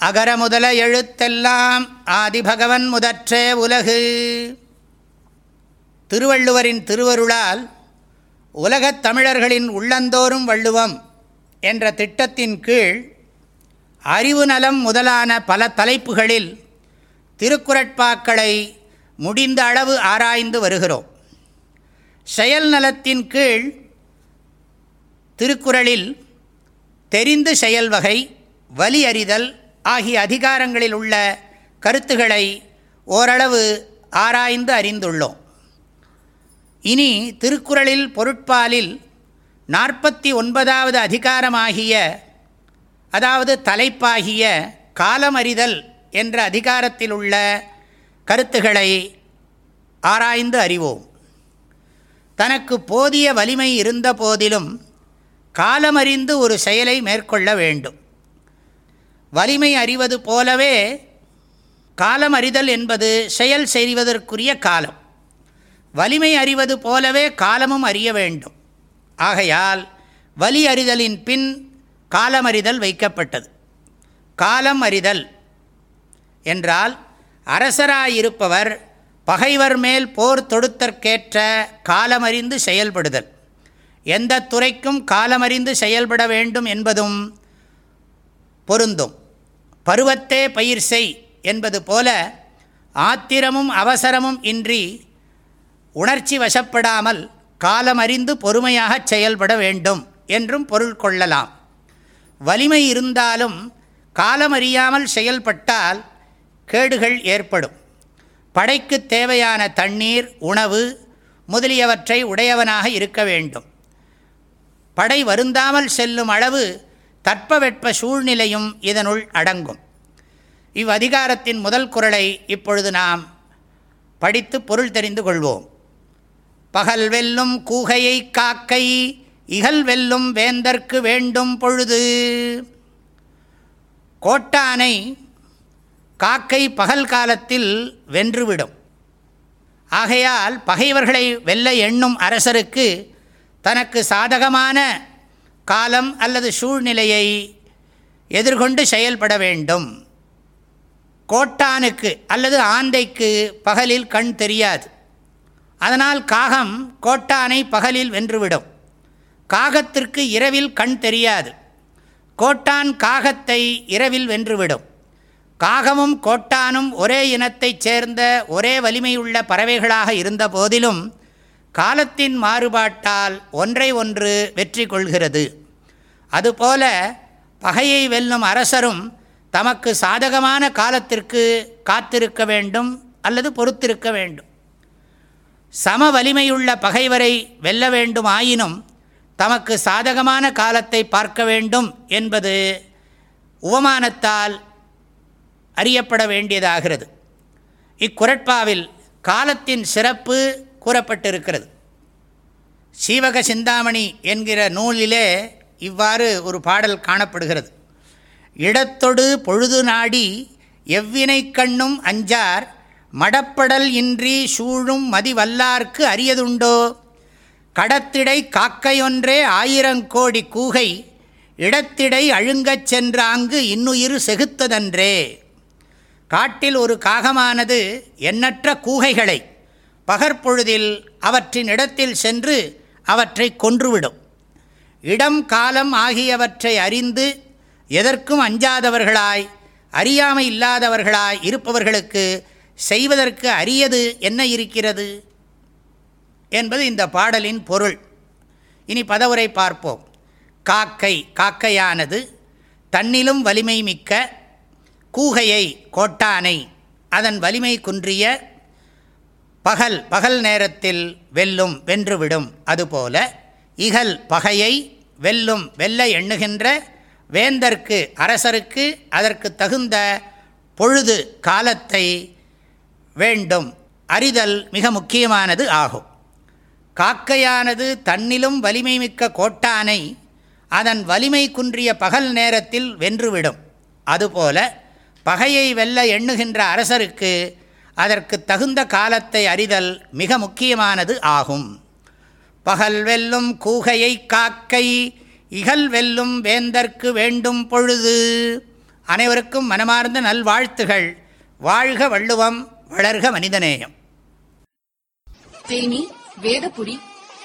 அகர முதல எழுத்தெல்லாம் ஆதிபகவன் முதற்றே உலகு. திருவள்ளுவரின் திருவருளால் உலகத் தமிழர்களின் உள்ளந்தோறும் வள்ளுவம் என்ற திட்டத்தின் கீழ் அறிவு நலம் முதலான பல தலைப்புகளில் திருக்குறட்பாக்களை முடிந்த அளவு ஆராய்ந்து வருகிறோம். செயல் நலத்தின் கீழ் திருக்குறளில் தெரிந்து செயல்வகை வலியறிதல் வலி அறிதல் ஆகிய அதிகாரங்களில் உள்ள கருத்துக்களை ஓரளவு ஆராய்ந்து அறிந்துள்ளோம். இனி திருக்குறளில் பொருட்பாலில் நாற்பத்தி ஒன்பதாவது அதிகாரமாகிய அதாவது தலைப்பாகிய காலமறிதல் என்ற அதிகாரத்தில் உள்ள கருத்துக்களை ஆராய்ந்து அறிவோம். தனக்கு போதிய வலிமை இருந்த போதிலும் காலமறிந்து ஒரு செயலை மேற்கொள்ள வேண்டும். வலிமை அறிவது போலவே காலம் அறிதல் என்பது செயல் செய்வதற்குரிய காலம். வலிமை அறிவது போலவே காலமும் அறிய வேண்டும். ஆகையால் வலி அறிதலின் பின் காலமறிதல் வைக்கப்பட்டது. காலம் அறிதல் என்றால் அரசராயிருப்பவர் பகைவர் மேல் போர் தொடுத்தற்கேற்ற காலமறிந்து செயல்படுதல். எந்த துறைக்கும் காலமறிந்து செயல்பட வேண்டும் என்பதும் பொருந்தும். பருவத்தே பயிர் செய் என்பது போல ஆத்திரமும் அவசரமும் இன்றி உணர்ச்சி வசப்படாமல் காலமறிந்து பொறுமையாகச் செயல்பட வேண்டும் என்றும் பொருள் கொள்ளலாம். வலிமை இருந்தாலும் காலமறியாமல் செயல்பட்டால் கேடுகள் ஏற்படும். படைக்கு தேவையான தண்ணீர் உணவு முதலியவற்றை உடையவனாக இருக்க வேண்டும். படை வருந்தாமல் செல்லும் அளவு தட்பவெட்ப சூழ்நிலையும் இதனுள் அடங்கும். இவ்வதிகாரத்தின் முதல் குரலை இப்பொழுது நாம் படித்து பொருள் தெரிந்து கொள்வோம். பகல் வெல்லும் கூகையை காக்கை இகல் வெல்லும் வேந்தற்கு வேண்டும் பொழுது. கோட்டானை காக்கை பகல் காலத்தில் வென்றுவிடும். ஆகையால் பகைவர்களை வெல்ல எண்ணும் அரசருக்கு தனக்கு சாதகமான காலம் அல்லது சூழ்நிலையை எதிர்கொண்டு செயல்பட வேண்டும். கோட்டானுக்கு அல்லது ஆந்தைக்கு பகலில் கண் தெரியாது. அதனால் காகம் கோட்டானை பகலில் வென்றுவிடும். காகத்திற்கு இரவில் கண் தெரியாது. கோட்டான் காகத்தை இரவில் வென்றுவிடும். காகமும் கோட்டானும் ஒரே இனத்தைச் சேர்ந்த ஒரே வலிமையுள்ள பறவைகளாக இருந்த போதிலும் காலத்தின் மாறுபாட்டால் ஒன்றை ஒன்று வெற்றி கொள்கிறது. அதுபோல பகையை வெல்லும் அரசரும் தமக்கு சாதகமான காலத்திற்கு காத்திருக்க வேண்டும் அல்லது பொறுத்திருக்க வேண்டும். சம வலிமையுள்ள பகைவரை வெல்ல வேண்டும் ஆயினும் தமக்கு சாதகமான காலத்தை பார்க்க வேண்டும் என்பது உவமானத்தால் அறியப்பட வேண்டியதாகிறது. இக்குரட்பாவில் காலத்தின் சிறப்பு கூறப்பட்டிருக்கிறது. சீவக சிந்தாமணி என்கிற நூலிலே இவ்வாறு ஒரு பாடல் காணப்படுகிறது. இடத்தொடு பொழுது நாடி எவ்வினை கண்ணும் அஞ்சார் மடப்படல் இன்றி சூழும் மதிவல்லார்க்கு அரியதுண்டோ? கடத்திடை காக்கையொன்றே ஆயிரங்கோடி கூகை இடத்திடை அழுங்கச் சென்றாங்கு இன்னுயிர் செகுத்ததன்றே? காட்டில் ஒரு காகமானது எண்ணற்ற கூகைகளை பகற்பொழுதில் அவற்றின் இடத்தில் சென்று அவற்றை கொன்றுவிடும். இடம் காலம் ஆகியவற்றை அறிந்து எதற்கும் அஞ்சாதவர்களாய் அறியாமை இல்லாதவர்களாய் இருப்பவர்களுக்கு செய்வதற்கு அரியது என்ன இருக்கிறது? என்பது இந்த பாடலின் பொருள். இனி பதவுரை பார்ப்போம். காக்கை காக்கையானது தன்னிலும் வலிமை மிக்க கூகையை கோட்டானை அதன் வலிமை குன்றிய பகல் பகல் நேரத்தில் வெல்லும் வென்றுவிடும். அதுபோல இகல் பகையை வெல்லும் வெல்ல எண்ணுகின்ற வேந்தற்கு அரசருக்கு அதற்கு தகுந்த பொழுது காலத்தை வேண்டும். அறிதல் மிக முக்கியமானது ஆகும். காக்கையானது தன்னிலும் வலிமை மிக்க கோட்டானை அதன் வலிமை குன்றிய பகல் நேரத்தில் வென்றுவிடும். அதுபோல பகையை வெல்ல எண்ணுகின்ற அரசருக்கு அதற்கு தகுந்த காலத்தை அறிதல் மிக முக்கியமானது ஆகும். பகல் வெல்லும் கூகையை காக்கை இகல் வெல்லும் வேந்தற்கு வேண்டும் பொழுது. அனைவருக்கும் மனமார்ந்த நல்வாழ்த்துகள். வாழ்க வள்ளுவம் வளர்க மனிதநேயம். தேனி வேதபுரி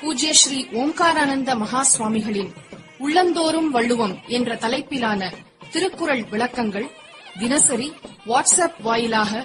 பூஜ்ய ஸ்ரீ ஓம்காரானந்த மகா சுவாமிகளின் உள்ளந்தோறும் வள்ளுவம் என்ற தலைப்பிலான திருக்குறள் விளக்கங்கள் தினசரி வாட்ஸ்அப் வாயிலாக